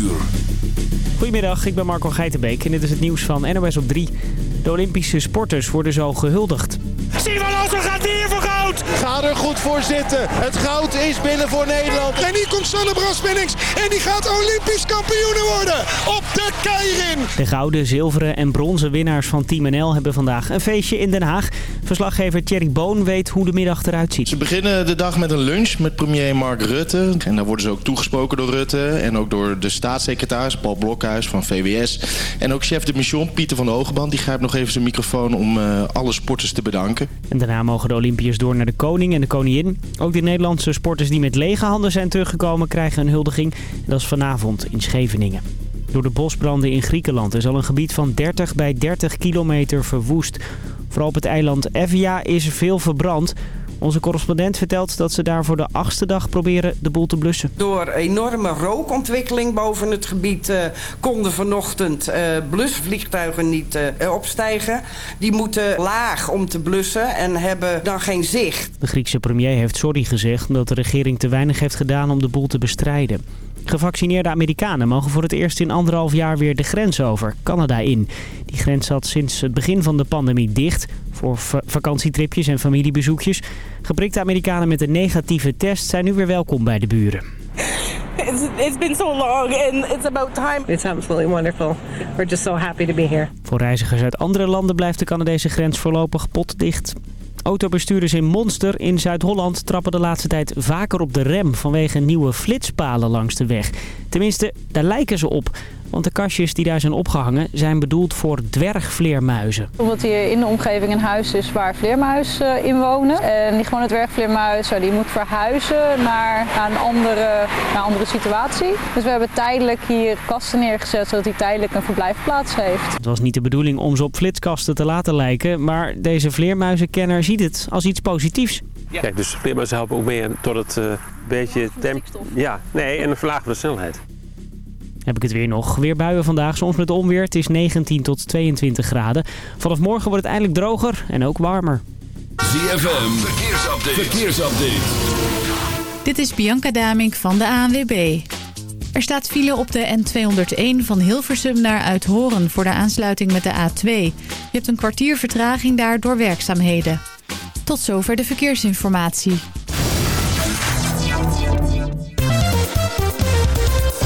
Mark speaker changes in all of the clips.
Speaker 1: uur.
Speaker 2: Goedemiddag, ik ben Marco Geitenbeek en dit is het nieuws van NOS op 3. De Olympische sporters worden zo gehuldigd.
Speaker 3: Simon Olsen gaat hier voor goud!
Speaker 4: Ga er goed voor zitten. Het goud is binnen voor Nederland.
Speaker 5: En hier komt Sanne. En die gaat Olympisch kampioen worden op de Keirin.
Speaker 2: De gouden, zilveren en bronzen winnaars van Team NL hebben vandaag een feestje in Den Haag. Verslaggever Thierry Boon weet hoe de middag eruit ziet.
Speaker 6: Ze beginnen de dag met een lunch met premier Mark Rutte. En daar worden ze ook toegesproken door Rutte. En ook door de staatssecretaris Paul Blokhuis van VWS. En ook chef de mission Pieter van de Hogeband. Die grijpt nog even zijn microfoon om uh, alle sporters te bedanken.
Speaker 2: En daarna mogen de Olympiërs door naar de koning en de koningin. Ook de Nederlandse sporters die met lege handen zijn teruggekomen krijgen een huldiging. En dat is vanavond in Scheveningen. Door de bosbranden in Griekenland is al een gebied van 30 bij 30 kilometer verwoest. Vooral op het eiland Evia is veel verbrand. Onze correspondent vertelt dat ze daar voor de achtste dag proberen de boel te blussen.
Speaker 7: Door enorme rookontwikkeling boven het gebied uh, konden vanochtend uh, blusvliegtuigen niet uh, opstijgen. Die moeten laag om te blussen en hebben dan geen zicht.
Speaker 2: De Griekse premier heeft sorry gezegd omdat de regering te weinig heeft gedaan om de boel te bestrijden. Gevaccineerde Amerikanen mogen voor het eerst in anderhalf jaar weer de grens over, Canada in. Die grens zat sinds het begin van de pandemie dicht voor vakantietripjes en familiebezoekjes. Geprikte Amerikanen met een negatieve test zijn nu weer welkom bij de buren.
Speaker 8: It's, it's been so long and it's about time.
Speaker 9: It's absolutely wonderful. We're just so happy to be here.
Speaker 2: Voor reizigers uit andere landen blijft de Canadese grens voorlopig potdicht. Autobestuurders in Monster in Zuid-Holland trappen de laatste tijd vaker op de rem vanwege nieuwe flitspalen langs de weg. Tenminste, daar lijken ze op. Want de kastjes die daar zijn opgehangen zijn bedoeld voor dwergvleermuizen.
Speaker 10: Omdat hier in de omgeving een huis is waar vleermuizen in wonen. En die gewone dwergvleermuis die moet verhuizen naar, een andere, naar een andere situatie. Dus we hebben tijdelijk hier kasten neergezet zodat hij tijdelijk een verblijfplaats heeft.
Speaker 2: Het was niet de bedoeling om ze op flitskasten te laten lijken. Maar deze vleermuizenkenner ziet het als iets positiefs.
Speaker 11: Ja. Kijk, dus vleermuizen helpen ook mee tot het uh, beetje temp. Ja, nee, en een verlagen de snelheid.
Speaker 2: Heb ik het weer nog. Weer buien vandaag, soms met onweer. Het is 19 tot 22 graden. Vanaf morgen wordt het eindelijk droger en ook warmer.
Speaker 1: ZFM, verkeersupdate. verkeersupdate.
Speaker 12: Dit is Bianca Damink van de ANWB. Er staat file op de N201 van Hilversum naar Uithoren voor de aansluiting met de A2. Je hebt een kwartier vertraging daar door werkzaamheden. Tot zover de verkeersinformatie.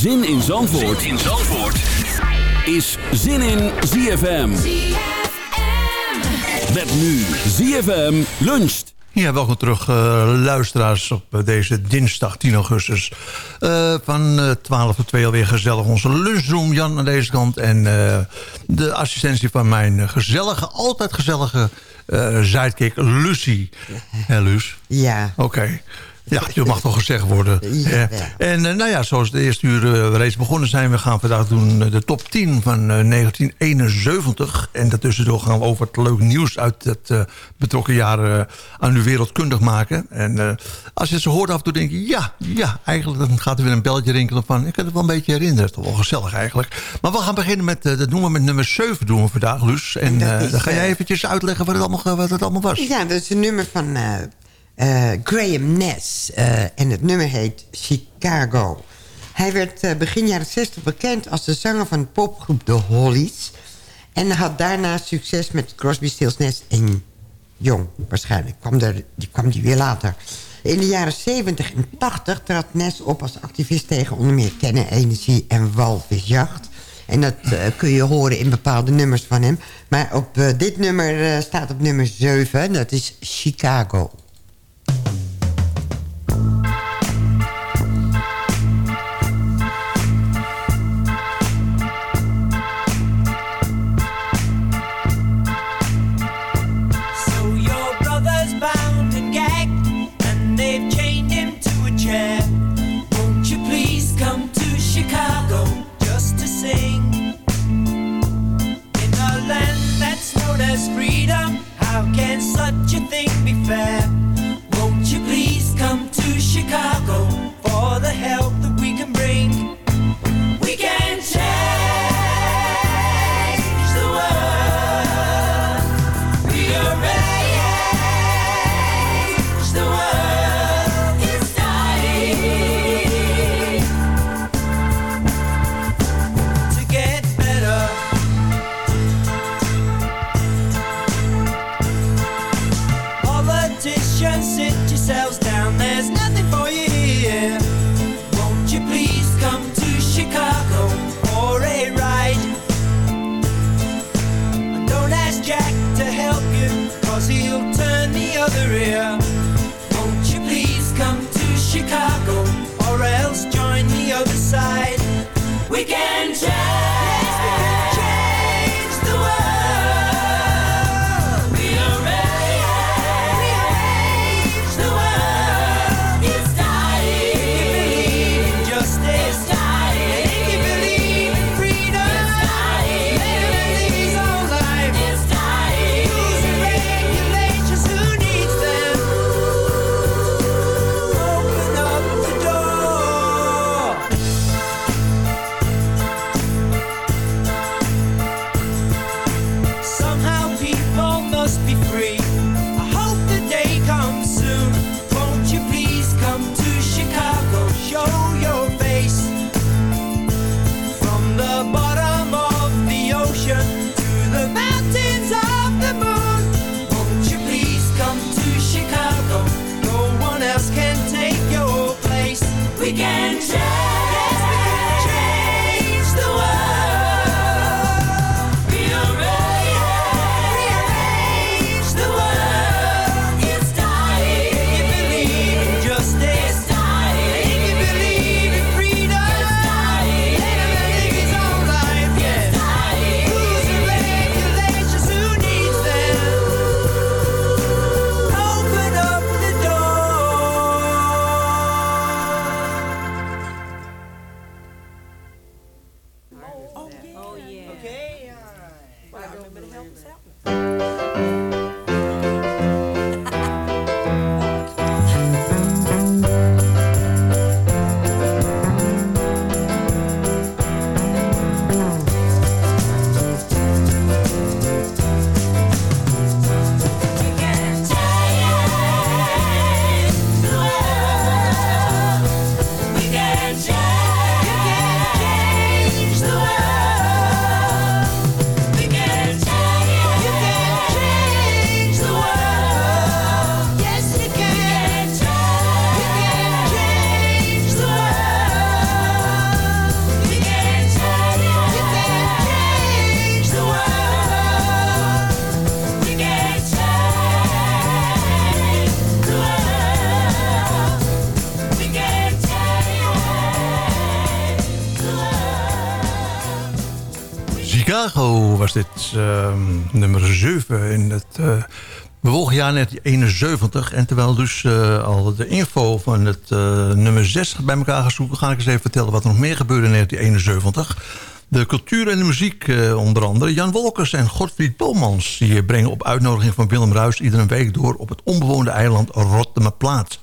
Speaker 1: Zin in Zandvoort, zin in Zandvoort. is Zin in ZFM. Met nu ZFM luncht.
Speaker 13: Ja, welkom terug uh, luisteraars op uh, deze dinsdag 10 augustus. Uh, van 12 tot 2 alweer gezellig onze lunchroom. Jan aan deze kant en de assistentie van mijn gezellige, altijd gezellige sidekick Lucie. Hé, Luus?
Speaker 14: Ja.
Speaker 13: Oké. Okay. Ja, je mag toch gezegd worden.
Speaker 14: Ja, ja.
Speaker 13: En uh, nou ja, zoals de eerste uur uh, reeds begonnen zijn... we gaan vandaag doen de top 10 van 1971. En daartussendoor gaan we over het leuk nieuws uit het betrokken jaar... aan u wereldkundig maken. En als je het zo hoort af en toe denk je... ja, ja, eigenlijk dan gaat er weer een belletje rinkelen van... ik kan het wel een beetje herinneren. Toch wel gezellig eigenlijk. Maar we gaan beginnen met, dat noemen we met nummer 7 doen we vandaag, Luus. En dan ga jij eventjes uitleggen wat het allemaal, wat het allemaal was.
Speaker 14: Ja, dat is een nummer van... Uh, Graham Ness. Uh, en het nummer heet Chicago. Hij werd uh, begin jaren 60 bekend als de zanger van de popgroep The Hollies. En had daarna succes met Crosby, Stills, Nash en Young. Waarschijnlijk kwam er, die kwam die weer later. In de jaren 70 en 80 trad Ness op als activist tegen onder meer kernenergie en walvisjacht. En dat eh, kun je horen in bepaalde nummers van hem. Maar op eh, dit nummer eh, staat op nummer 7. Dat is Chicago.
Speaker 15: Freedom, how can such a thing be fair?
Speaker 13: Was dit ehm, nummer 7 in het uh, bewogen jaar 1971. En terwijl dus eh, al de info van het eh, nummer 6 bij elkaar gaan zoeken... ga ik eens even vertellen wat er nog meer gebeurde in 1971. De cultuur en de muziek onder andere. Jan Wolkers en Godfried Bomans die brengen op uitnodiging van Willem Ruis... iedere week door op het onbewoonde eiland Rottermaplaat.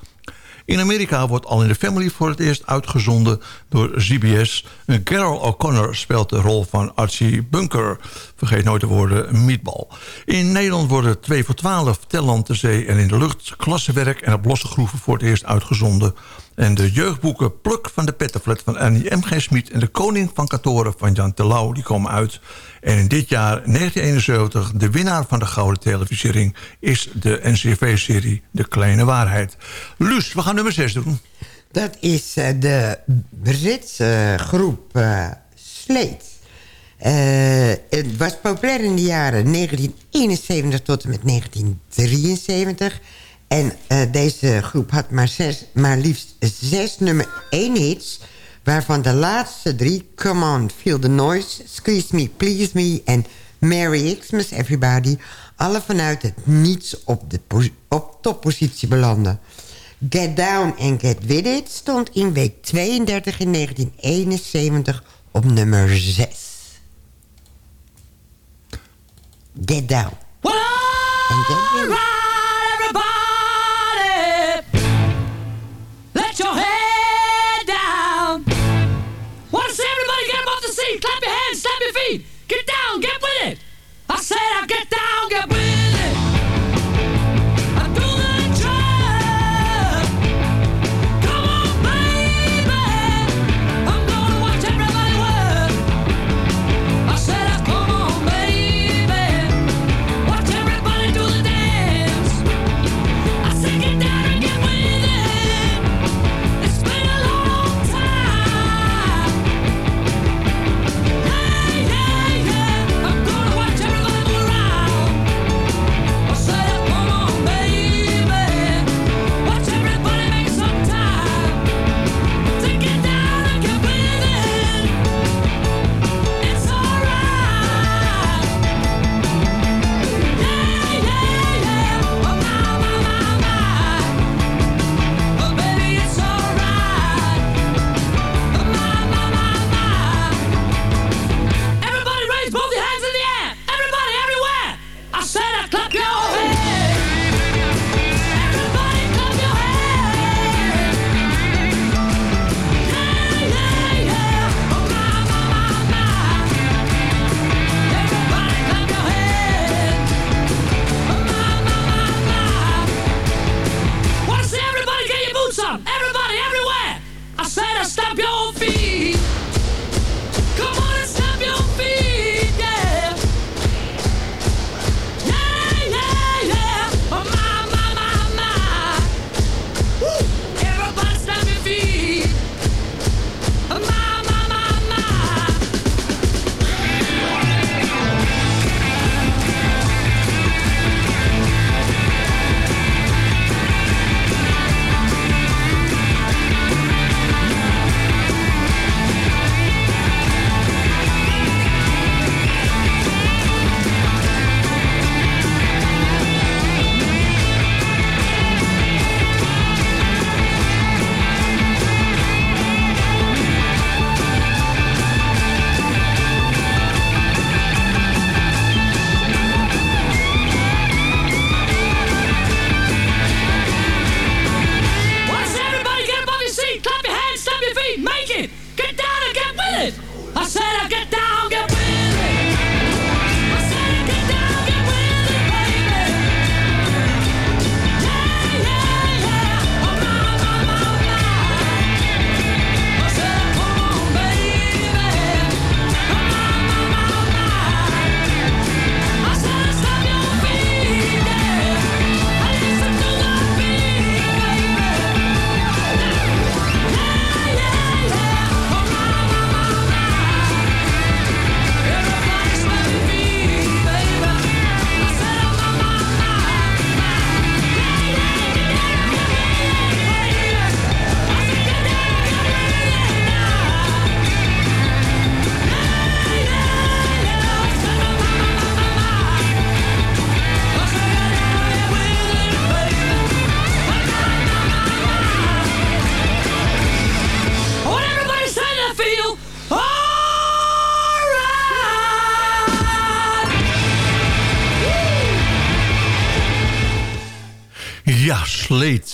Speaker 13: In Amerika wordt All in the Family voor het eerst uitgezonden door CBS. Carol O'Connor speelt de rol van Archie Bunker. Vergeet nooit de woorden meatball. In Nederland worden 2 voor 12 Telland te zee en in de lucht... klassenwerk en op losse groeven voor het eerst uitgezonden. En de jeugdboeken Pluk van de Pettenflat van Annie M. G. Smit... en De Koning van Katoren van Jan Terlouw, die komen uit. En in dit jaar, 1971, de winnaar van de Gouden Televisiering... is de NCV-serie De Kleine Waarheid. Luus, we gaan nummer 6 doen.
Speaker 14: Dat is uh, de Britse groep uh, Slate. Eh, het was populair in de jaren 1971 tot en met 1973. En eh, deze groep had maar, zes, maar liefst zes nummer 1 hits... waarvan de laatste drie, Come On, Feel the Noise... Squeeze Me, Please Me en Merry Xmas Everybody... alle vanuit het niets op, de op toppositie belanden. Get Down and Get With It stond in week 32 in 1971 op nummer 6. Get Down. and get with it.
Speaker 16: Clap your hands, slap your feet. Get down, get with it. I said I get down, get with it.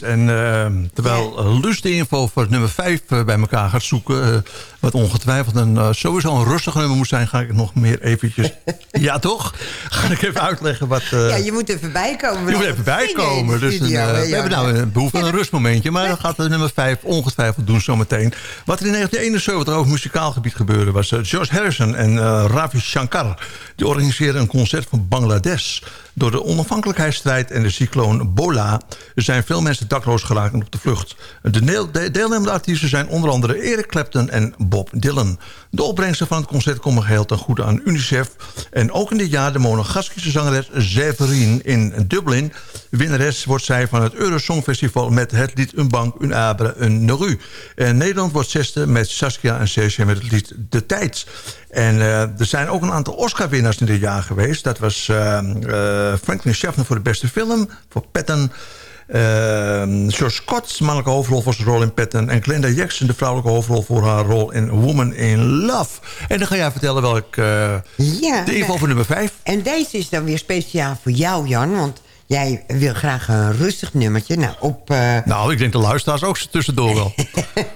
Speaker 13: En eh, terwijl. Lust de info voor nummer 5 bij elkaar gaat zoeken... Wat ongetwijfeld een, uh, sowieso een rustig nummer moet zijn... ga ik nog meer eventjes... ja, toch? Ga ik even uitleggen wat...
Speaker 14: ja, je moet even bijkomen.
Speaker 13: Je moet even bijkomen. Dus een, studio, we hebben nou een behoefte aan een rustmomentje... maar dan gaat de nummer 5 ongetwijfeld doen zometeen. Wat er in 1971 over muzikaal gebied gebeurde... was George Harrison en Ravi Shankar. Die organiseerden een concert van Bangladesh... Door de onafhankelijkheidsstrijd en de cycloon Bola... zijn veel mensen dakloos geraakt en op de vlucht. De deelnemende artiesten zijn onder andere Eric Clapton en Bob Dylan. De opbrengsten van het concert komen geheel ten goede aan UNICEF. En ook in dit jaar de monegaskische zangeres Zeverine in Dublin. Winnares wordt zij van het Eurosongfestival met het lied Un Bank, Un Abre, Un Neru. En Nederland wordt zesde met Saskia en Serge met het lied De Tijd. En uh, er zijn ook een aantal Oscar-winnaars in dit jaar geweest. Dat was uh, uh, Franklin Schaffner voor de beste film, voor Patton... Uh, George Scott, mannelijke hoofdrol voor zijn rol in Patton... en Glenda Jackson, de vrouwelijke hoofdrol voor haar rol in Woman in Love. En dan ga jij vertellen welk... Uh,
Speaker 14: ja,
Speaker 13: de voor nummer 5.
Speaker 14: En deze is dan weer speciaal voor jou, Jan, want... Jij wil graag een rustig nummertje. Nou, op, uh...
Speaker 13: nou ik denk de luisteraars ook tussendoor wel.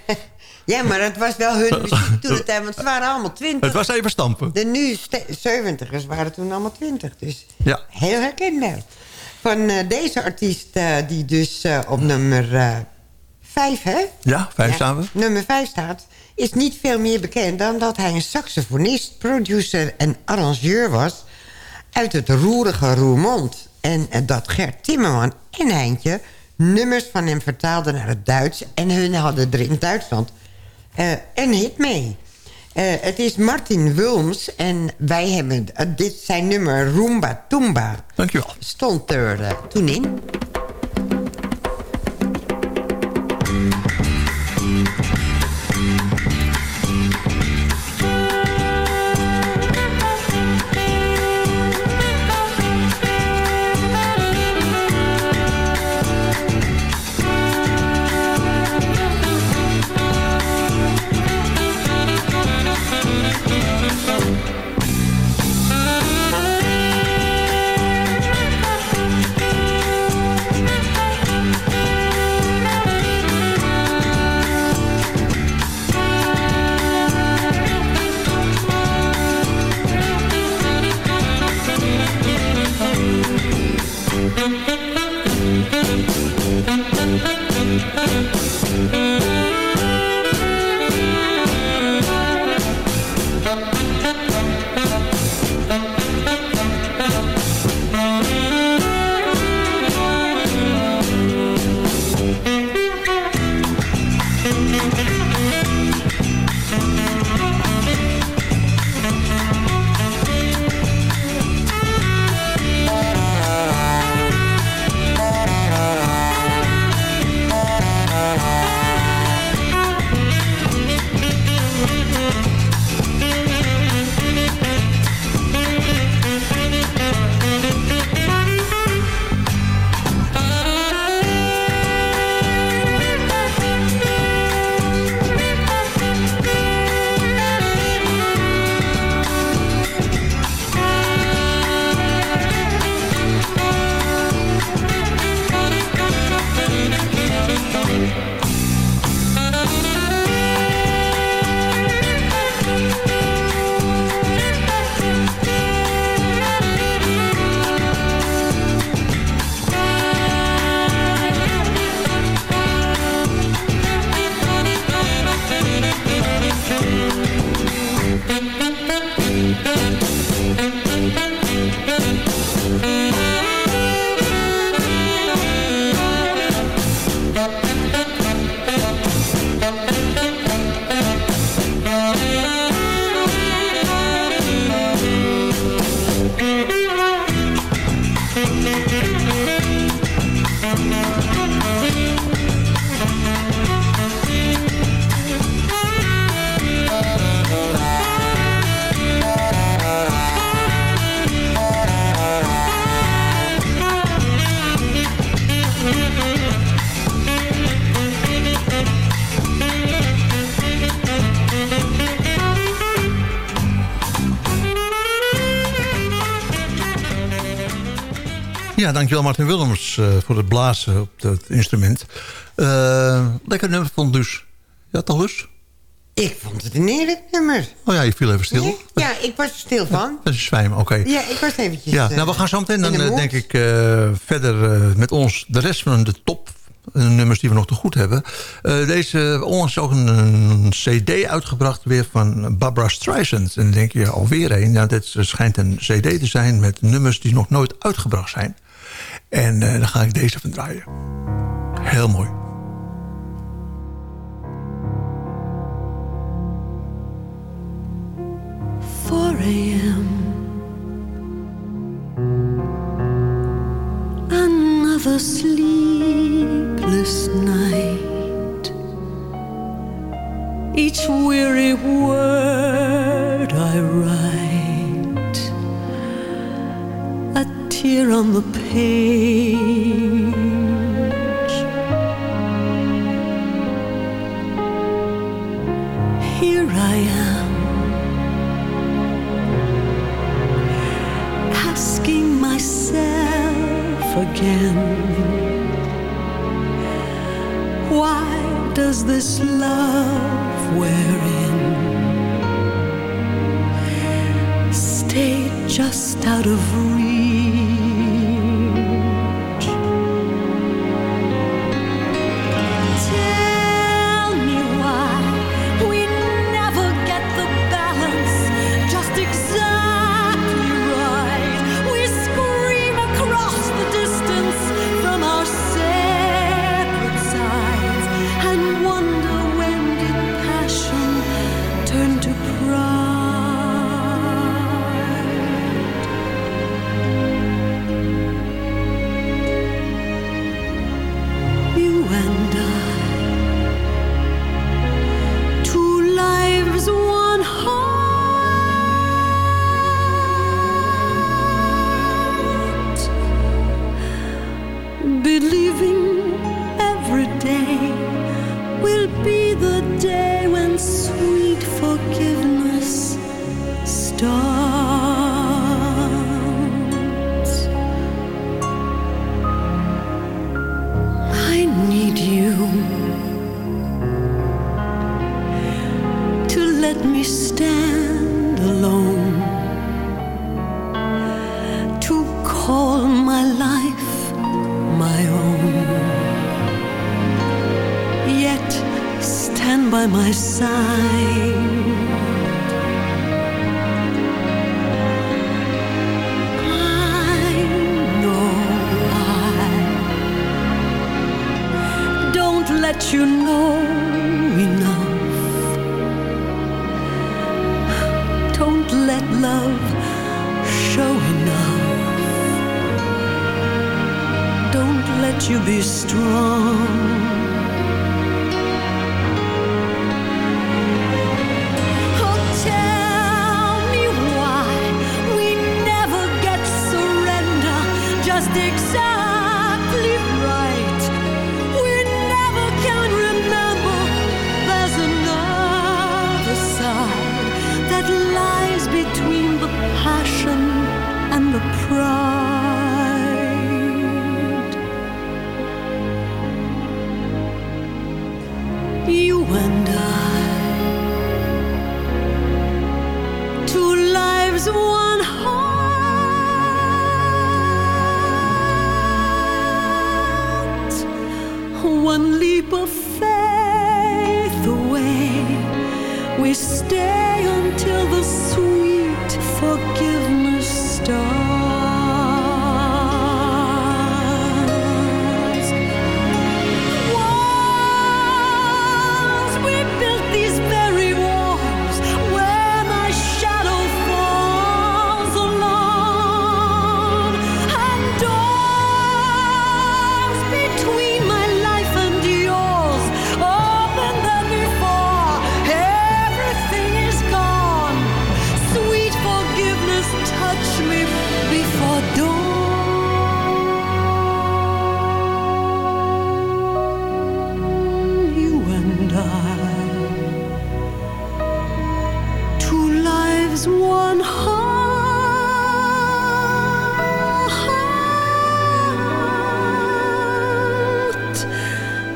Speaker 14: ja, maar het was wel hun muziek toen de tijd. Want ze waren allemaal twintig.
Speaker 13: Het was even stampen.
Speaker 14: De nu 70ers waren toen allemaal twintig. Dus
Speaker 13: ja.
Speaker 14: heel herkenbaar. Van uh, deze artiest uh, die dus uh, op nummer 5, hè?
Speaker 13: Ja, 5 ja, staan we.
Speaker 14: Nummer 5 staat. Is niet veel meer bekend dan dat hij een saxofonist, producer en arrangeur was... uit het roerige Roermond. En dat Gert Timmerman en Heintje nummers van hem vertaalden naar het Duits... en hun hadden er in Duitsland een hit mee. Uh, het is Martin Wulms en wij hebben uh, dit zijn nummer Roomba Toomba.
Speaker 13: Dankjewel.
Speaker 14: Stond er uh, toen in.
Speaker 13: Ja, dankjewel Martin Willems eh, voor het blazen op het instrument. Uh, lekker nummer vond dus. Ja, toch lust?
Speaker 14: Ik vond het een eerlijk nummer.
Speaker 13: Oh ja, je viel even stil.
Speaker 14: Ja, ik was er stil van.
Speaker 13: Dat is zwijm, oké.
Speaker 14: Ja, ik was eventjes...
Speaker 13: Ja, eh, nou, we gaan zo meteen dan denk ik verder met ons de rest van de top nummers die we nog te goed hebben. Uh, deze onlangs ook een, cd uitgebracht weer van Barbara Streisand. En dan denk je alweer een. Nou, dit schijnt een cd te zijn met nummers die nog nooit uitgebracht zijn. En eh, uh, daar ga ik deze van draaien. Heel mooi.
Speaker 17: Another sleepless night Each weary word I write tear on the page. Here I am, asking myself again. Why does this love wear in? Stay just out of reach. you be strong.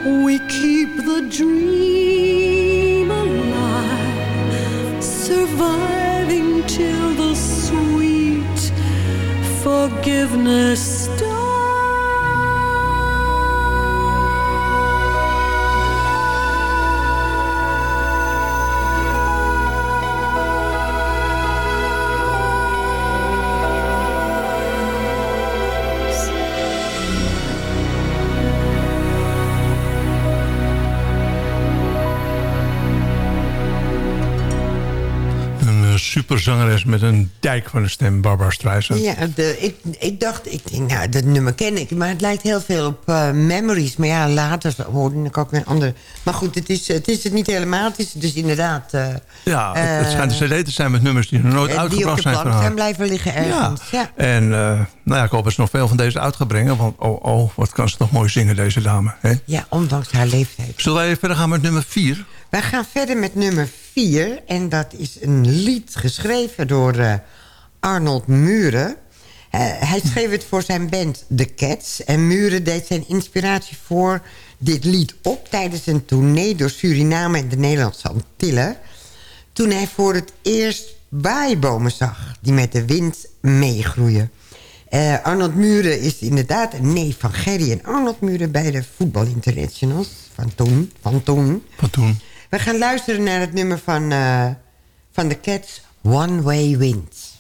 Speaker 17: We keep the dream alive, surviving till the sweet forgiveness.
Speaker 13: Een dijk van een stem, Barbara Streisand.
Speaker 14: Ja, de, ik, ik dacht, ik denk, nou, dat nummer ken ik. Maar het lijkt heel veel op eh, Memories. Maar ja, later hoorde ik ook weer een ander. Maar goed, het is, het is het niet helemaal. Het is dus inderdaad... eh,
Speaker 13: Ja, het, het
Speaker 14: eh,
Speaker 13: schijnt een cd te zijn met nummers die nog nooit
Speaker 14: eh, die op
Speaker 13: uitgebracht
Speaker 14: de
Speaker 13: zijn.
Speaker 14: plank zijn blijven liggen ergens. Ja.
Speaker 13: En nou ja, ik hoop dat ze nog veel van deze uit gaat brengen. Want oh, oh, wat kan ze toch mooi zingen, deze dame. Hè?
Speaker 14: ja, ondanks haar leeftijd.
Speaker 13: Zullen wij verder gaan met nummer 4?
Speaker 14: Wij gaan verder met nummer 4. En dat is een lied geschreven door eh, Arnold Muren. Eh, hij schreef het voor zijn band The Cats. En Muren deed zijn inspiratie voor dit lied op... tijdens een tournee door Suriname en de Nederlandse Antillen. Toen hij voor het eerst waaibomen zag... die met de wind meegroeien. Eh, Arnold Muren is inderdaad een neef van Gerry en Arnold Muren... bij de voetbalinternationals van toen. Van toen.
Speaker 13: Van toen.
Speaker 14: We gaan luisteren naar het nummer van, eh, van de Cats, One Way Wind.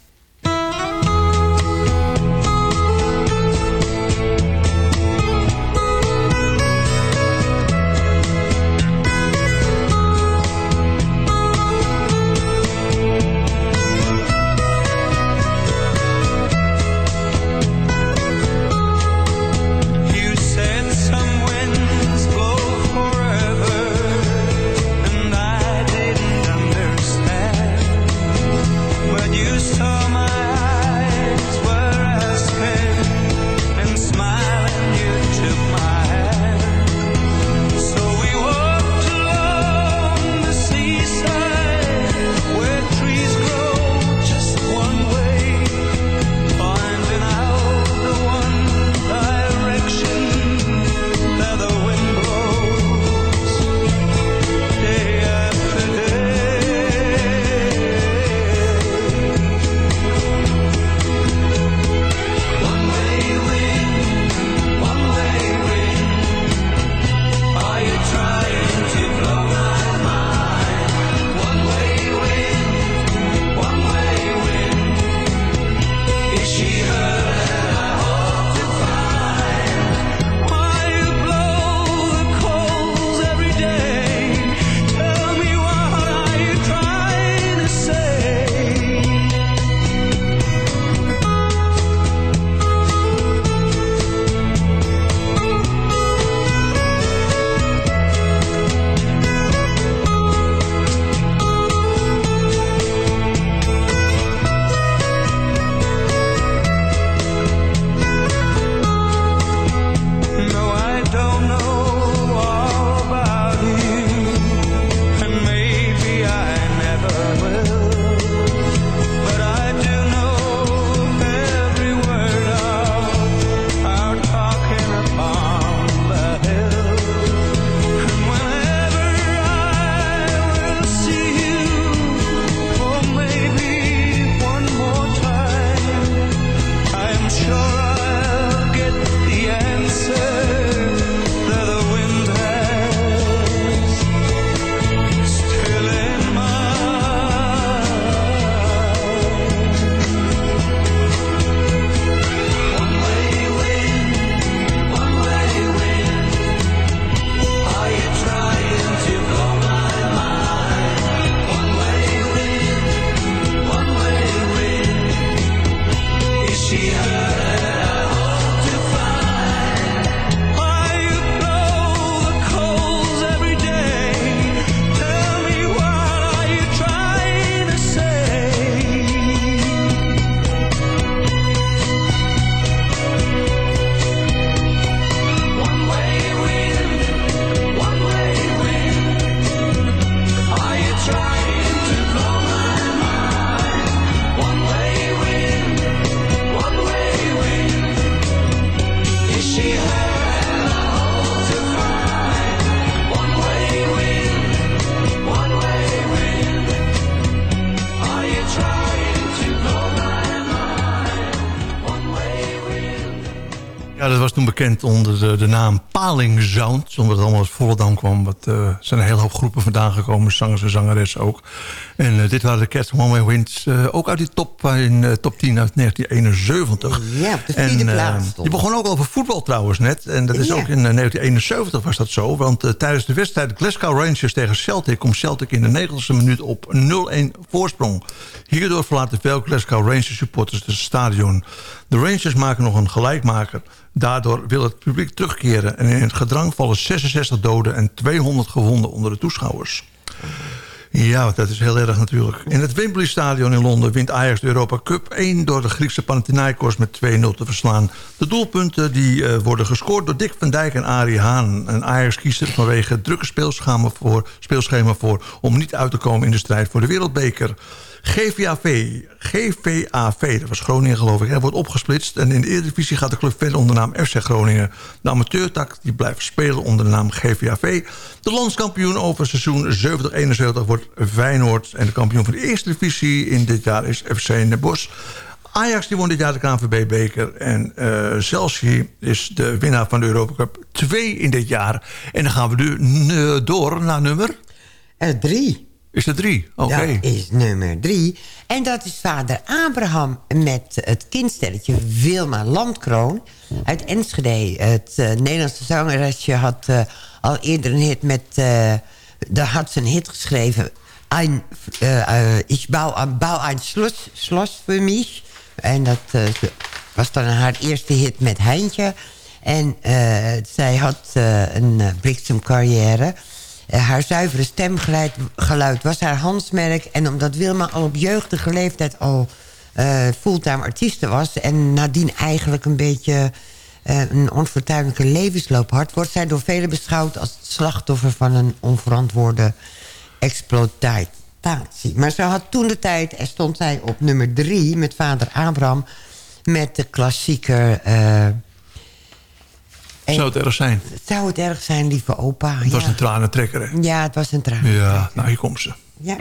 Speaker 13: Bekend onder de, naam Paling Sound. Omdat het allemaal uit Volendam kwam. Eh, er zijn een hele hoop groepen vandaan gekomen. Zangers en zangeressen ook. En eh, dit waren de Cats One Way Winds. eh, ook uit die top, in uh, top 10 uit 1971.
Speaker 14: Ja, op de vierde
Speaker 13: en,
Speaker 14: plaats stond.
Speaker 13: begon ook over voetbal trouwens net. En dat is
Speaker 14: Ja.
Speaker 13: ook in eh, 1971 was dat zo. Want eh, tijdens de wedstrijd Glasgow Rangers tegen Celtic... komt Celtic in de 90ste minuut op 0-1 voorsprong. Hierdoor verlaten veel Glasgow Rangers supporters het stadion. De Rangers maken nog een gelijkmaker. Daardoor wil het publiek terugkeren. En in het gedrang vallen 66 doden en 200 gewonden onder de toeschouwers. Ja, dat is heel erg natuurlijk. In het Wembley Stadion in Londen wint Ajax de Europa Cup 1... door de Griekse Panathinaikos met 2-0 te verslaan. De doelpunten die, eh, worden gescoord door Dick van Dijk en Arie Haan. En Ajax kiest er vanwege drukke speelschema voor, speelschema voor... om niet uit te komen in de strijd voor de wereldbeker. GVAV, GVAV, dat was Groningen geloof ik, hè, wordt opgesplitst. En in de Eredivisie gaat de club verder onder de naam FC Groningen. De amateurtak die blijft spelen onder de naam GVAV. De landskampioen over seizoen 70-71 wordt Feyenoord. En de kampioen van de eerste divisie in dit jaar is FC Den Bosch. Ajax die won dit jaar de KNVB-beker. En Chelsea is de winnaar van de Europa Cup 2 in dit jaar. En dan gaan we nu eh, door naar nummer...
Speaker 14: Eh, drie.
Speaker 13: Is er drie? Oké.
Speaker 14: Dat is nummer drie. En dat is vader Abraham met het kindstelletje Wilma Landkroon uit Enschede. Het eh, Nederlandse zangeresje had eh, al eerder een hit met... eh daar had ze een hit geschreven. Ein, ich bouw, een bouw ein Schloss, Schloss für mich. En dat was dan haar eerste hit met Heintje. En zij had een bliksemcarrière... Uh, haar zuivere stemgeluid geluid was haar handsmerk. En omdat Wilma al op jeugdige leeftijd al uh, fulltime artieste was... en nadien eigenlijk een beetje uh, een onfortuinlijke levensloop had... wordt zij door velen beschouwd als het slachtoffer van een onverantwoorde exploitatie. Maar ze had toen de tijd, en stond zij op nummer drie met vader Abraham... met de klassieker... Uh,
Speaker 13: zou het erg zijn?
Speaker 14: Zou het erg zijn, lieve opa.
Speaker 13: Het was een tranentrekker, hè?
Speaker 14: Ja, het was een tranentrekker.
Speaker 13: Ja, nou, hier komt ze.
Speaker 14: Ja.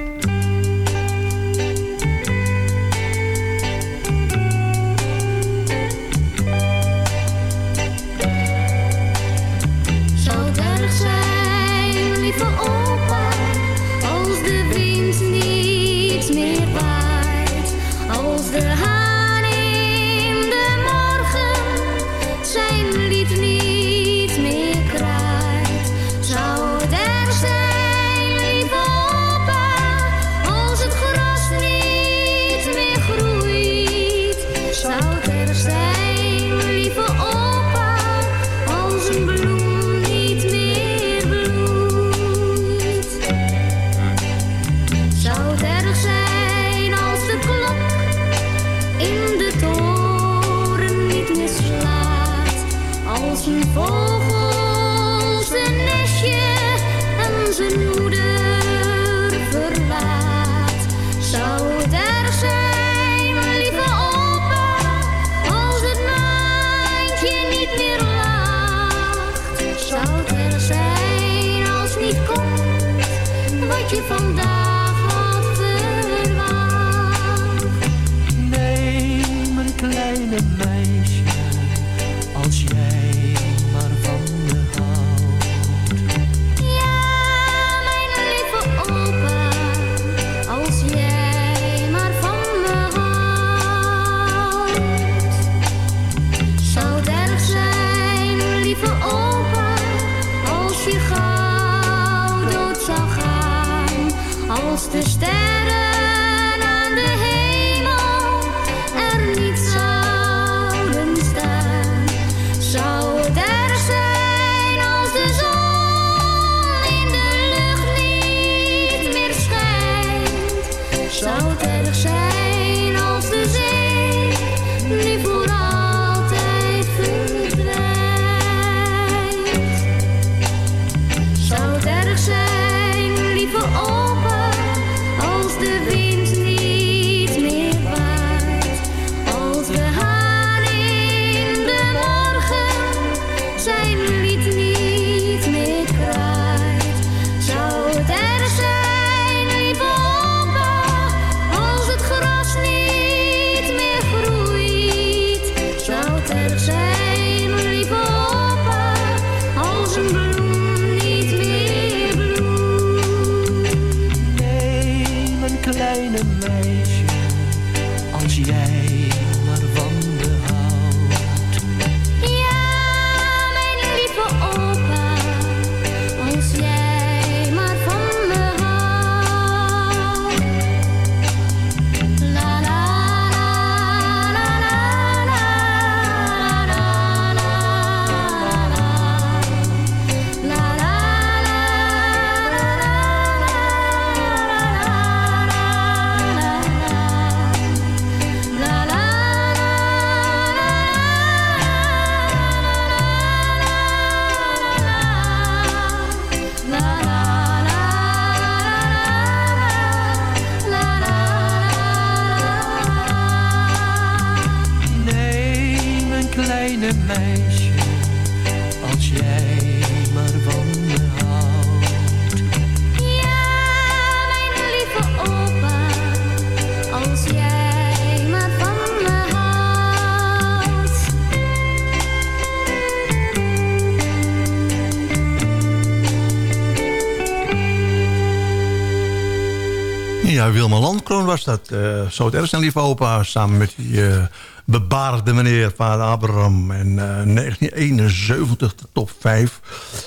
Speaker 17: Ja,
Speaker 13: Wilma Landkroon was dat. eh zo het lieve opa. Samen met die eh, bebaarde meneer vader Abraham. En eh 1971 de top 5.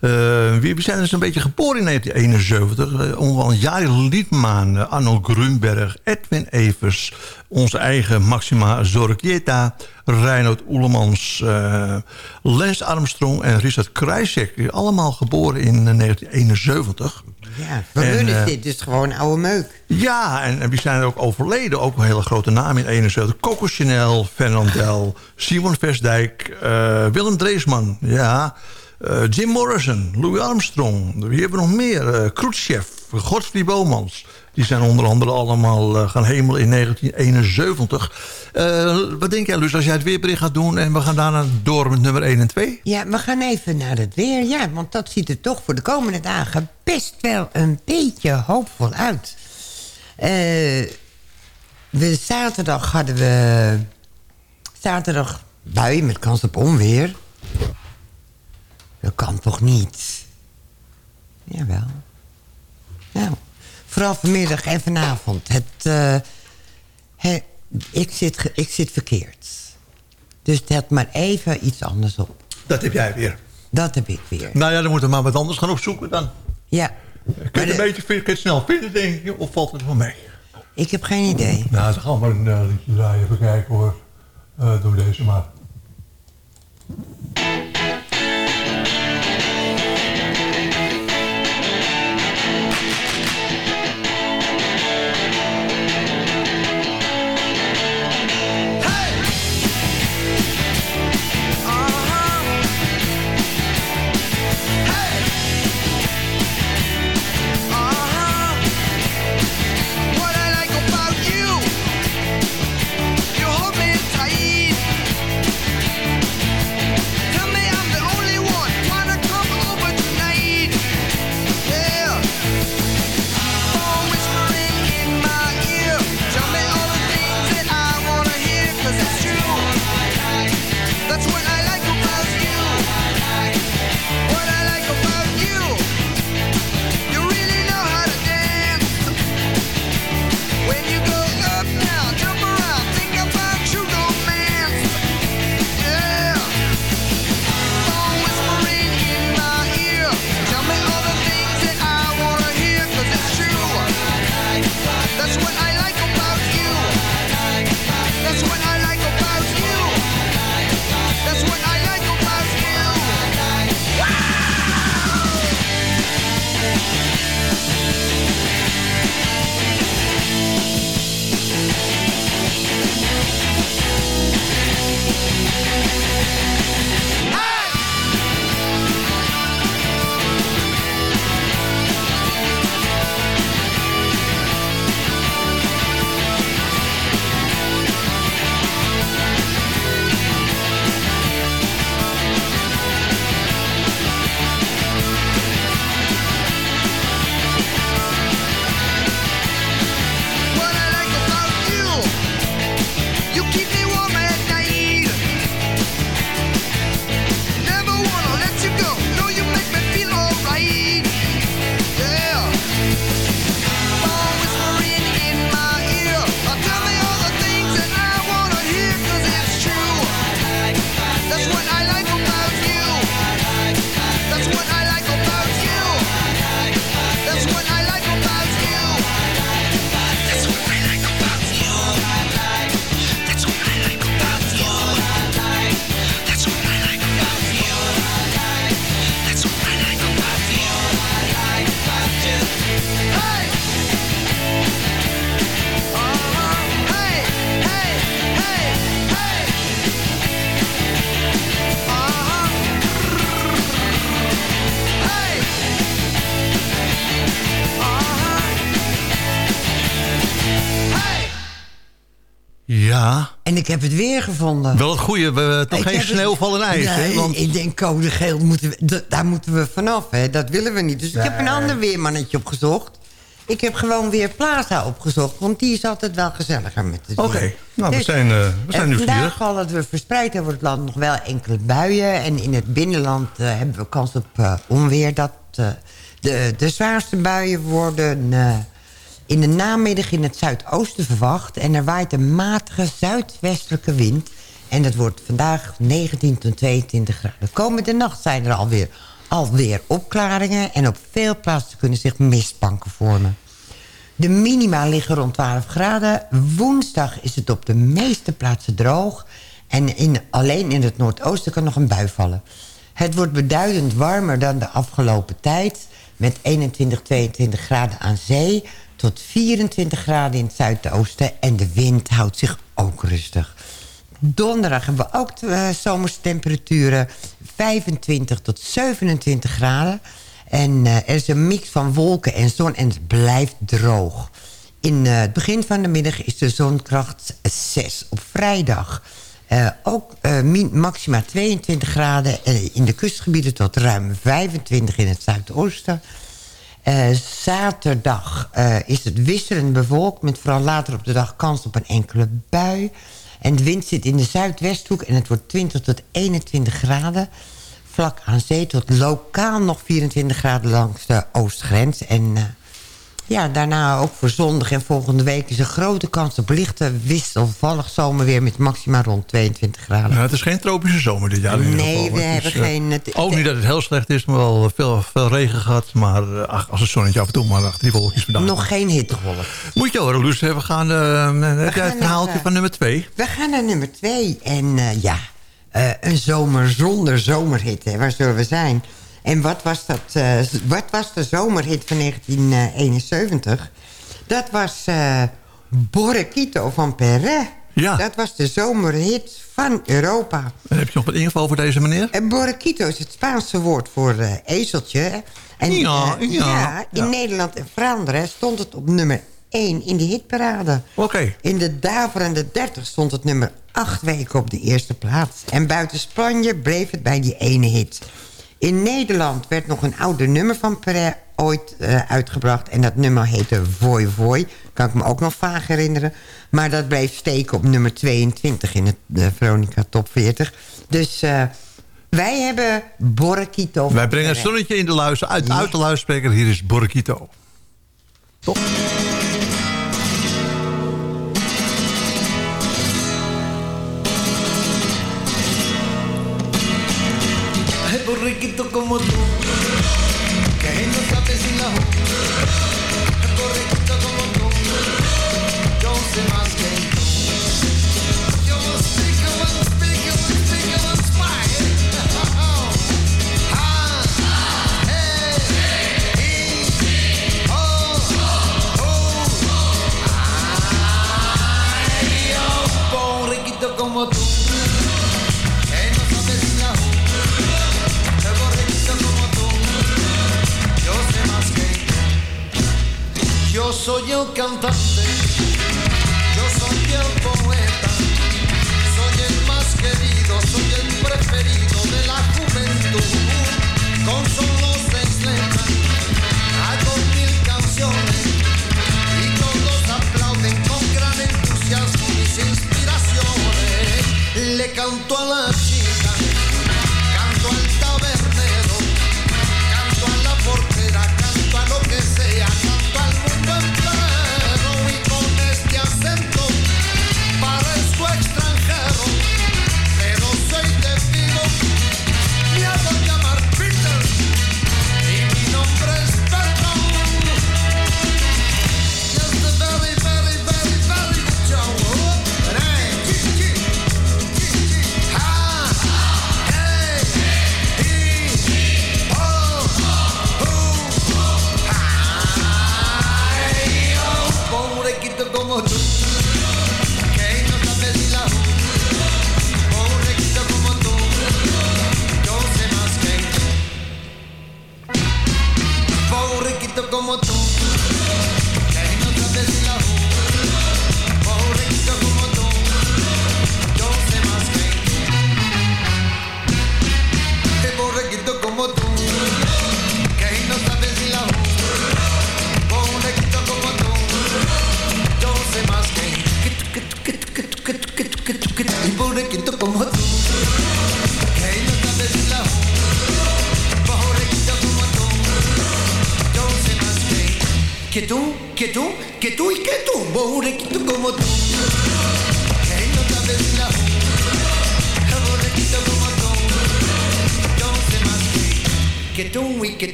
Speaker 13: Eh, wie zijn dus een beetje geboren in 1971. Uh, ongeveer Jari Liedman, eh, Arno Grunberg, Edwin Evers. Onze eigen Maxima Zorkieta. Reinhard Oelemans, eh, Lens Armstrong en Richard Krijsek. Allemaal geboren in eh, 1971.
Speaker 14: Ja, voor
Speaker 13: En,
Speaker 14: hun is
Speaker 13: eh,
Speaker 14: dit dus gewoon oude meuk.
Speaker 13: Ja, en, en wie zijn er ook overleden? Ook een hele grote naam in 71. Coco Chanel, Fernandel, Simon Versdijk, eh, Willem Dreesman. Ja, eh, Jim Morrison, Louis Armstrong. Wie hebben we nog meer? Eh Khrushchev, Godfried Bomans. Die zijn onder andere allemaal eh, gaan hemelen in 1971. Eh, wat denk jij, Luus, als jij het weerbericht gaat doen... en we gaan daarna door met nummer 1 en 2?
Speaker 14: Ja, we gaan even naar het weer. Ja, want dat ziet er toch voor de komende dagen best wel een beetje hoopvol uit. Eh, we, zaterdag hadden we... Zaterdag buien met kans op onweer. Dat kan toch niet? Jawel. Nou, vooral vanmiddag en vanavond. Het, eh, he- ik, zit, ge- ik zit verkeerd. Dus het maar even iets anders op.
Speaker 13: Dat heb jij weer.
Speaker 14: Dat heb ik weer.
Speaker 13: Nou ja, dan moeten we maar wat anders gaan opzoeken dan.
Speaker 14: Ja.
Speaker 13: Kun je het een beetje kun je het snel vinden, denk je? Of valt het wel mee?
Speaker 14: Ik heb geen idee.
Speaker 13: Nou, dan gaan we maar een uh, liedje draaien. Even kijken hoor. Eh doe deze maar.
Speaker 14: Ik heb het weer gevonden.
Speaker 13: Wel het goede, we, toch
Speaker 14: Ik
Speaker 13: geen
Speaker 14: heb het-
Speaker 13: sneeuwval en ijs. hè? Want,
Speaker 14: ik denk code geel, moeten we, daar moeten we vanaf. Hè? Dat willen we niet. Dus ik heb een ander weermannetje opgezocht. Ik heb gewoon weer Plaza opgezocht. Want die is altijd wel gezelliger met het
Speaker 13: Oké, nou, we
Speaker 14: Dus,
Speaker 13: zijn, eh, we zijn
Speaker 14: en
Speaker 13: nieuwsgierig.
Speaker 14: Vandaag vallen we verspreid over het land nog wel enkele buien. En in het binnenland eh, hebben we kans op eh, onweer. Dat, de, de zwaarste buien worden in de namiddag in het zuidoosten verwacht. En er waait een matige zuidwestelijke wind. En dat wordt vandaag 19 tot 22 graden. Komende nacht zijn er alweer, alweer opklaringen. En op veel plaatsen kunnen zich mistbanken vormen. De minima liggen rond 12 graden. Woensdag is het op de meeste plaatsen droog. En in, alleen in het noordoosten kan nog een bui vallen. Het wordt beduidend warmer dan de afgelopen tijd. Met 21, 22 graden aan zee. Tot 24 graden in het zuidoosten. En de wind houdt zich ook rustig. Donderdag hebben we ook uh, zomerse temperaturen. 25 tot 27 graden. En eh, er is een mix van wolken en zon en het blijft droog. In eh, het begin van de middag is de zonkracht 6 op vrijdag. Ook min- maxima 22 graden in de kustgebieden tot ruim 25 in het zuidoosten. Eh, zaterdag eh, is het wisselend bewolkt... met vooral later op de dag kans op een enkele bui. En de wind zit in de zuidwesthoek en het wordt 20 tot 21 graden. Vlak aan zee tot lokaal nog 24 graden langs de oostgrens. En eh, ja, daarna ook voor zondag en volgende week... is een grote kans op lichte wisselvallig zomerweer... met maxima rond 22 graden.
Speaker 13: Ja, het is geen tropische zomer dit jaar
Speaker 14: Nee,
Speaker 13: geval.
Speaker 14: we hebben
Speaker 13: is, eh,
Speaker 14: geen- het-
Speaker 13: ook niet dat het heel slecht is, maar wel veel, veel regen gehad. Maar eh, ach, als het zonnetje af en toe maar achter die wolkjes vandaan.
Speaker 14: Nog geen hittegolf.
Speaker 13: Moet je horen, Luus. We gaan... eh, heb jij
Speaker 14: gaan
Speaker 13: het verhaaltje
Speaker 14: naar, eh,
Speaker 13: van nummer twee?
Speaker 14: We gaan naar nummer twee. En eh, ja, eh, een zomer zonder zomerhit. Hè. Waar zullen we zijn? En wat was, dat, eh, wat was de zomerhit van 1971? Dat was eh Borrequito van Perret.
Speaker 13: Ja.
Speaker 14: Dat was de zomerhit van Europa.
Speaker 13: En heb je nog wat info over deze meneer?
Speaker 14: En Borrequito is het Spaanse woord voor eh, ezeltje. En
Speaker 13: Ja, ja,
Speaker 14: in
Speaker 13: ja.
Speaker 14: Nederland en Vlaanderen stond het op nummer 1 in de hitparade.
Speaker 13: Oké.
Speaker 14: In de daverende 30 stond het nummer 8 weken op de eerste plaats. En buiten Spanje bleef het bij die ene hit. In Nederland werd nog een oude nummer van Perret ooit eh, uitgebracht. En dat nummer heette Voy Voy. Kan ik me ook nog vaag herinneren. Maar dat bleef steken op nummer 22 in het de Veronica Top 40. Dus eh, wij hebben van
Speaker 13: Wij brengen een zonnetje in de luister, uit, uit de luidspreker. Hier is Borrequito. Toch?
Speaker 18: Como tú, Soy el cantante,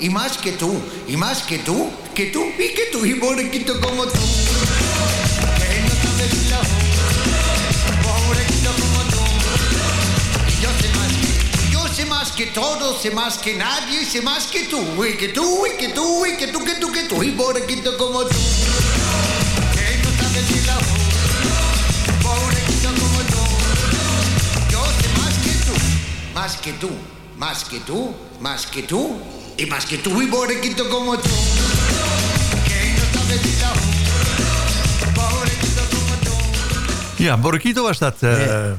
Speaker 18: y,
Speaker 15: más que tú y más que tú, que tú y que tú y borrequito como tú. Que no sabes la borrequito como tú. Y yo sé más que, yo sé más que todo, sé más que nadie, sé más que tú y que tú y que tú y que tú, que tú, que tú y como tú. Que no sabes la borrequito como tú. Yo sé tú, más que tú, más que tú, más que tú y más que tú y como tú. Que no.
Speaker 13: Ja, Borikito was dat. eh,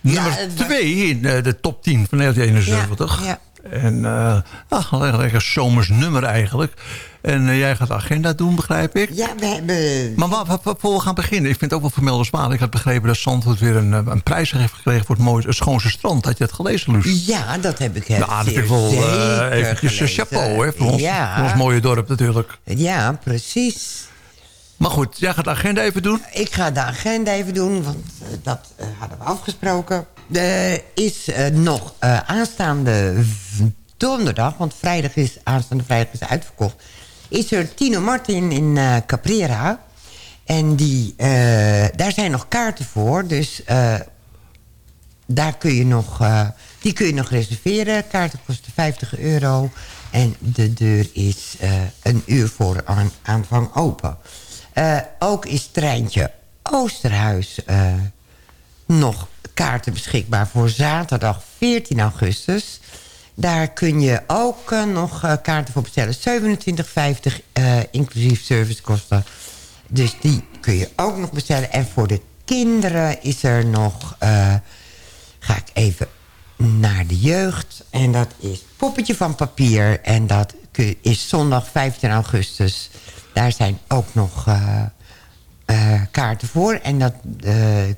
Speaker 13: nummer
Speaker 14: het was-
Speaker 13: 2 in eh, de top 10 van 1971.
Speaker 14: Ja,
Speaker 13: En uh, ach, een lekker zomers nummer eigenlijk. En eh, jij gaat de agenda doen, begrijp ik?
Speaker 14: Ja, we hebben...
Speaker 13: Maar wat- voor we gaan beginnen, ik vind het ook wel vermeldenswaardig. Ik had begrepen dat Zandvoort weer een, eh, een prijs heeft gekregen voor het, mooie, het schoonste strand. Had je dat gelezen, Luus?
Speaker 14: Ja, dat heb ik
Speaker 13: Nou, dat vind ik wel eh, eventjes een chapeau hè, voor, ons,
Speaker 14: Ja.
Speaker 13: voor ons mooie dorp natuurlijk.
Speaker 14: Ja, precies.
Speaker 13: Maar goed, jij gaat de agenda even doen?
Speaker 14: Ik ga de agenda even doen, want dat hadden we afgesproken. Er is nog aanstaande donderdag, want vrijdag is, aanstaande vrijdag is uitverkocht... is er Tino Martin in eh, Caprera. En die, eh, daar zijn nog kaarten voor, dus eh, daar kun je nog, die kun je nog reserveren. Kaarten kosten 50 euro. En de deur is een uur voor aan, aanvang open. Ook is Treintje Oosterhuis nog kaarten beschikbaar voor zaterdag 14 augustus. Daar kun je ook eh, nog eh, kaarten voor bestellen. 27,50 eh, inclusief servicekosten. Dus die kun je ook nog bestellen. En voor de kinderen is er nog... ga ik even naar de jeugd. En dat is Poppetje van Papier. En dat is zondag 15 augustus. Daar zijn ook nog kaarten voor. En dat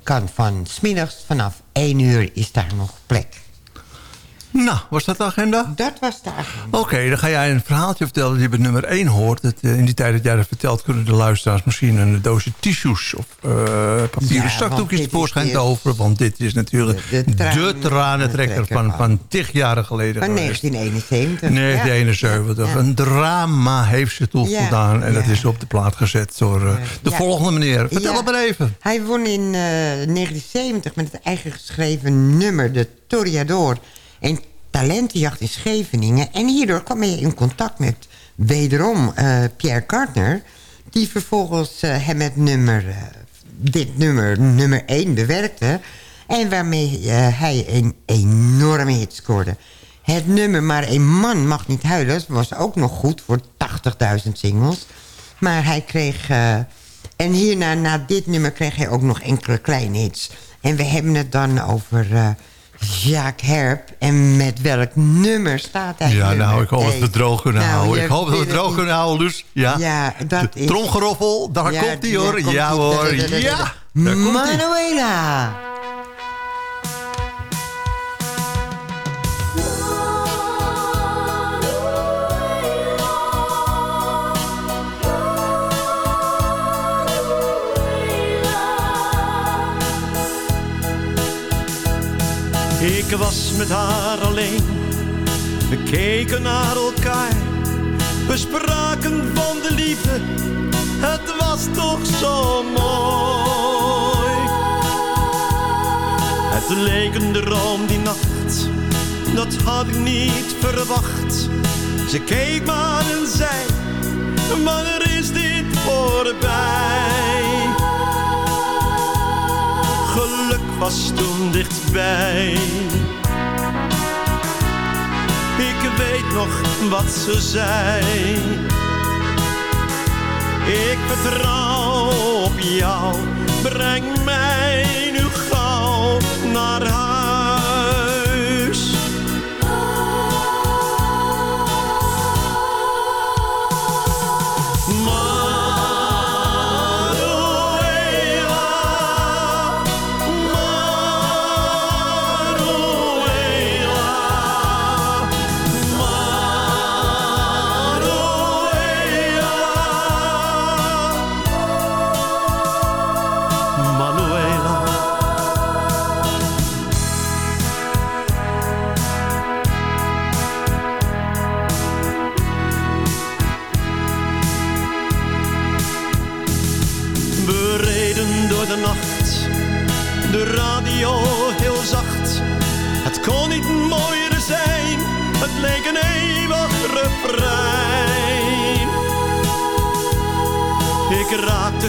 Speaker 14: kan van smiddags vanaf 1 uur is daar nog plek.
Speaker 13: Nou, was dat de agenda?
Speaker 14: Dat was de agenda.
Speaker 13: Oké, dan ga jij een verhaaltje vertellen die je bij nummer 1 hoort. Dat, eh, in die tijd dat jij dat vertelt... kunnen de luisteraars misschien een doosje tissues... of eh, papieren
Speaker 14: Ja,
Speaker 13: zakdoekjes tevoorschijn toveren. Want dit is natuurlijk
Speaker 14: de
Speaker 13: de,
Speaker 14: tranen-
Speaker 13: tranentrekker van, van tig jaren geleden
Speaker 14: Van
Speaker 13: geweest.
Speaker 14: 1971.
Speaker 13: 1971.
Speaker 14: Ja.
Speaker 13: Een drama heeft ze toch
Speaker 14: Ja,
Speaker 13: gedaan. En dat is op de plaat gezet door eh, de volgende meneer. Vertel het maar even.
Speaker 14: Hij won in eh, 1970 met het eigen geschreven nummer... de Toreador en talentenjacht in Scheveningen. En hierdoor kwam hij in contact met wederom eh, Pierre Gardner... die vervolgens eh, hem het nummer, eh, dit nummer nummer 1 bewerkte... en waarmee hij een enorme hit scoorde. Het nummer Maar een man mag niet huilen... was ook nog goed voor 80.000 singles. Maar hij kreeg... en hierna, na dit nummer, kreeg hij ook nog enkele kleine hits. En we hebben het dan over Jacques Herp. En met welk nummer staat hij?
Speaker 13: Ja, nou, ik hoop dat we het droog kunnen
Speaker 14: Nou,
Speaker 13: houden. Ik hoop dat we het droog
Speaker 14: niet-
Speaker 13: kunnen houden, Luus. Ja,
Speaker 14: Ja, dat is...
Speaker 13: tromgeroffel, daar
Speaker 14: Ja,
Speaker 13: komt hij hoor.
Speaker 14: komt
Speaker 13: Ja hoor, ja. Daar komt hij.
Speaker 14: Manuela.
Speaker 19: Ik was met haar alleen. We keken naar elkaar. We spraken van de liefde. Het was toch zo mooi. Het leek een droom die nacht. Dat had ik niet verwacht. Ze keek me aan en zei. Wanneer is dit voorbij? geluk was toen dichtbij. Weet nog wat ze zei. Ik vertrouw op jou, breng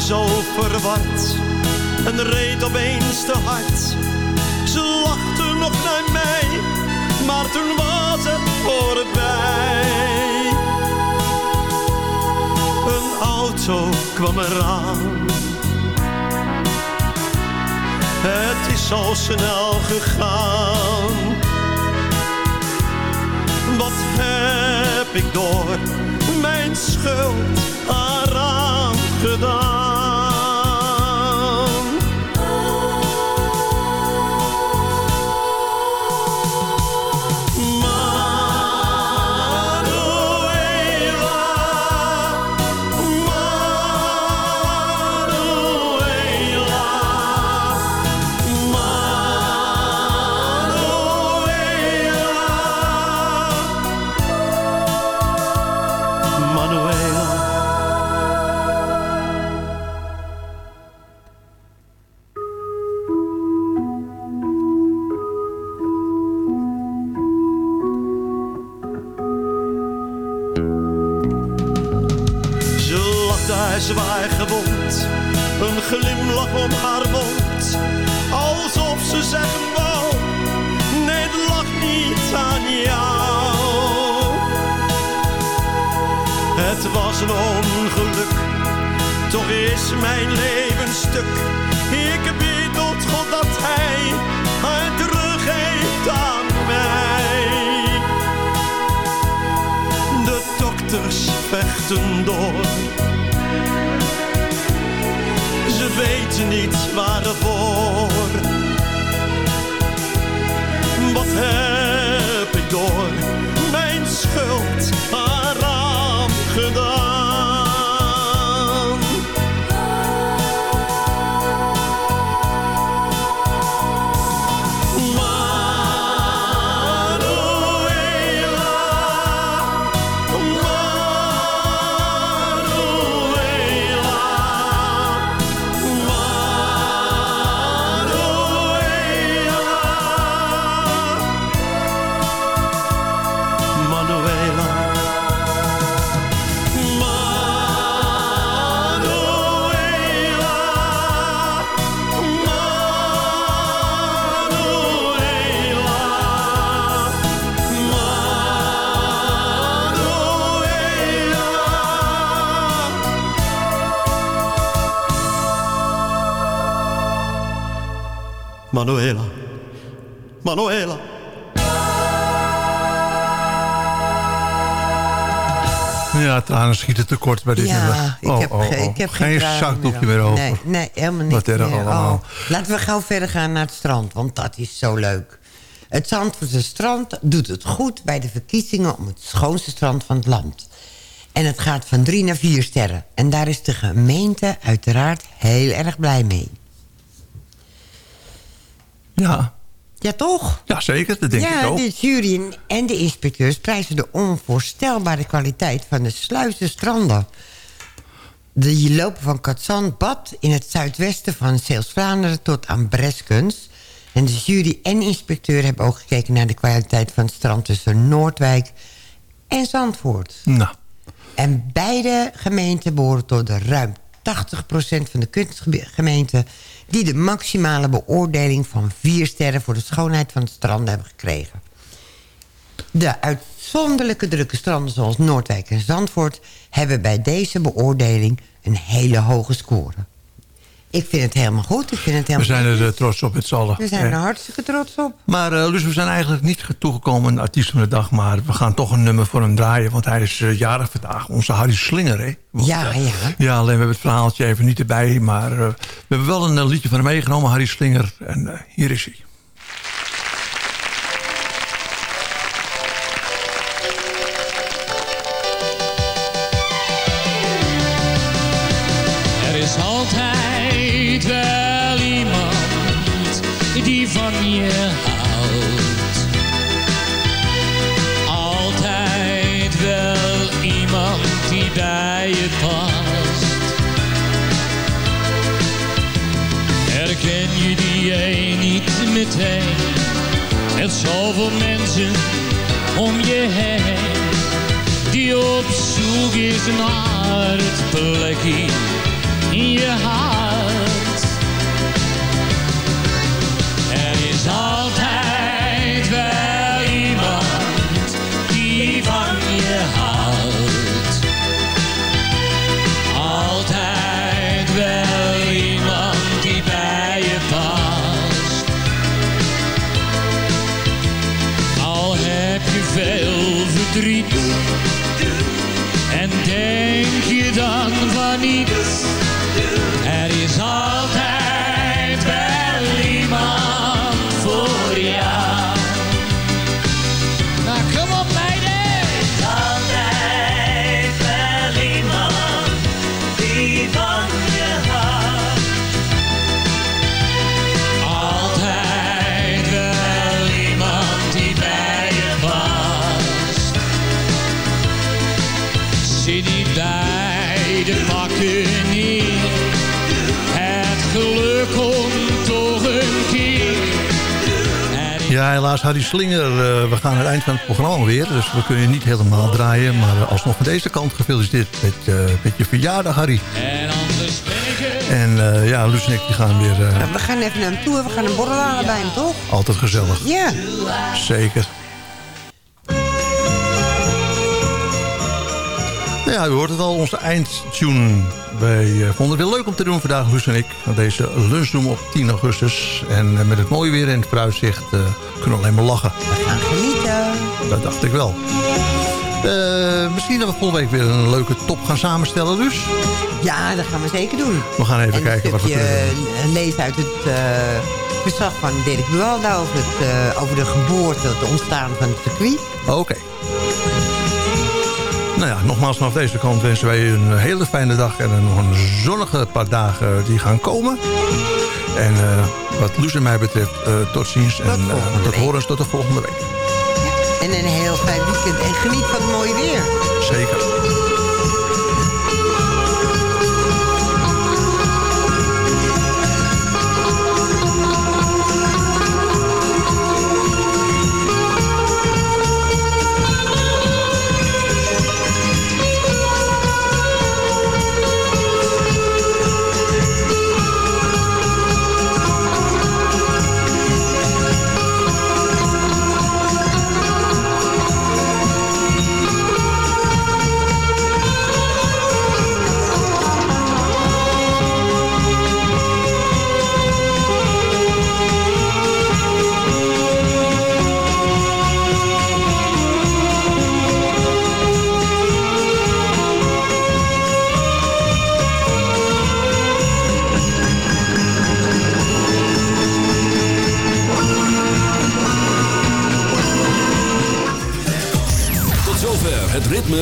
Speaker 19: zo verward en reed opeens te hard. Ze lachten nog naar mij, maar toen was het voorbij. Een auto kwam eraan. Het is zo snel gegaan. Wat heb ik door mijn schuld eraan gedaan? Manuela. Ze Manuela. Manuela.
Speaker 13: Ja, tranen schieten tekort bij dit
Speaker 14: Ja,
Speaker 13: nummer.
Speaker 14: ik heb, ge- ik heb geen,
Speaker 13: Geen zakdoekje
Speaker 14: meer
Speaker 13: meer over.
Speaker 14: Nee, nee helemaal niet
Speaker 13: Wat erg
Speaker 14: meer.
Speaker 13: allemaal.
Speaker 14: Oh. Laten we gauw verder gaan naar het strand, want dat is zo leuk. Het Zandvoortse strand doet het goed bij de verkiezingen... om het schoonste strand van het land. En het gaat van drie naar vier sterren. En daar is de gemeente uiteraard heel erg blij mee.
Speaker 13: Ja.
Speaker 14: Ja, toch?
Speaker 13: Ja, zeker. Dat denk
Speaker 14: ja,
Speaker 13: ik ook.
Speaker 14: de jury en de inspecteurs prijzen de onvoorstelbare kwaliteit van de sluizenstranden. Die lopen van Katzandbad in het zuidwesten van Zeeuws-Vlaanderen tot aan Breskens. En de jury en inspecteur hebben ook gekeken naar de kwaliteit van het strand tussen Noordwijk en Zandvoort.
Speaker 13: Nou.
Speaker 14: En beide gemeenten behoren tot de ruim 80% van de kunstgemeenten... die de maximale beoordeling van vier sterren... voor de schoonheid van het strand hebben gekregen. De uitzonderlijke drukke stranden zoals Noordwijk en Zandvoort... hebben bij deze beoordeling een hele hoge score. Ik vind het helemaal goed. Ik vind het
Speaker 13: We
Speaker 14: helemaal
Speaker 13: zijn er eh, trots op met z'n allen.
Speaker 14: We zijn er
Speaker 13: Eh,
Speaker 14: hartstikke trots op.
Speaker 13: Maar uh, Luus, we zijn eigenlijk niet toegekomen aan de artiest van de dag... maar we gaan toch een nummer voor hem draaien... want hij is eh, jarig vandaag. Onze Harry Slinger, hè? Want,
Speaker 14: Ja,
Speaker 13: eh,
Speaker 14: ja.
Speaker 13: Ja, alleen we hebben het verhaaltje even niet erbij... maar eh, we hebben wel een eh, liedje van hem meegenomen, Harry Slinger. En eh, hier is hij.
Speaker 16: Met zoveel mensen om je heen. Die op zoek is naar het plekje in je hart.
Speaker 13: Helaas Harry Slinger. eh, we gaan aan het eind van het programma weer. Dus we kunnen je niet helemaal draaien. Maar alsnog van deze kant gefeliciteerd met, eh, met je verjaardag, Harry.
Speaker 16: En anders er.
Speaker 13: En eh, ja, Luus en ik die gaan weer eh,
Speaker 14: We gaan even naar hem toe en we gaan een borrel halen bij hem, toch?
Speaker 13: altijd gezellig.
Speaker 14: Ja.
Speaker 13: Zeker. Ja, u hoort het al, onze eindtune. Wij eh, vonden het weer leuk om te doen vandaag, Luus en ik. Deze lunch doen we op 10 augustus. En eh, met het mooie weer en het vooruitzicht eh, kunnen we alleen maar lachen.
Speaker 14: We gaan genieten.
Speaker 13: Dat dacht ik wel. Misschien dat we volgende week weer een leuke top gaan samenstellen, dus.
Speaker 14: Ja, dat gaan we zeker doen.
Speaker 13: We gaan even
Speaker 14: en
Speaker 13: kijken wat we kunnen
Speaker 14: lezen uit het verslag van Dirk Buwalda over, het, over de geboorte, het ontstaan van het circuit.
Speaker 13: Oké. Nou ja, nogmaals vanaf deze kant wensen wij een hele fijne dag... en nog een zonnige paar dagen die gaan komen. En eh, wat Loes en mij betreft, eh, tot ziens. en eh, tot horens tot de volgende week.
Speaker 14: En een heel fijn weekend. En geniet van het mooie weer.
Speaker 13: Zeker.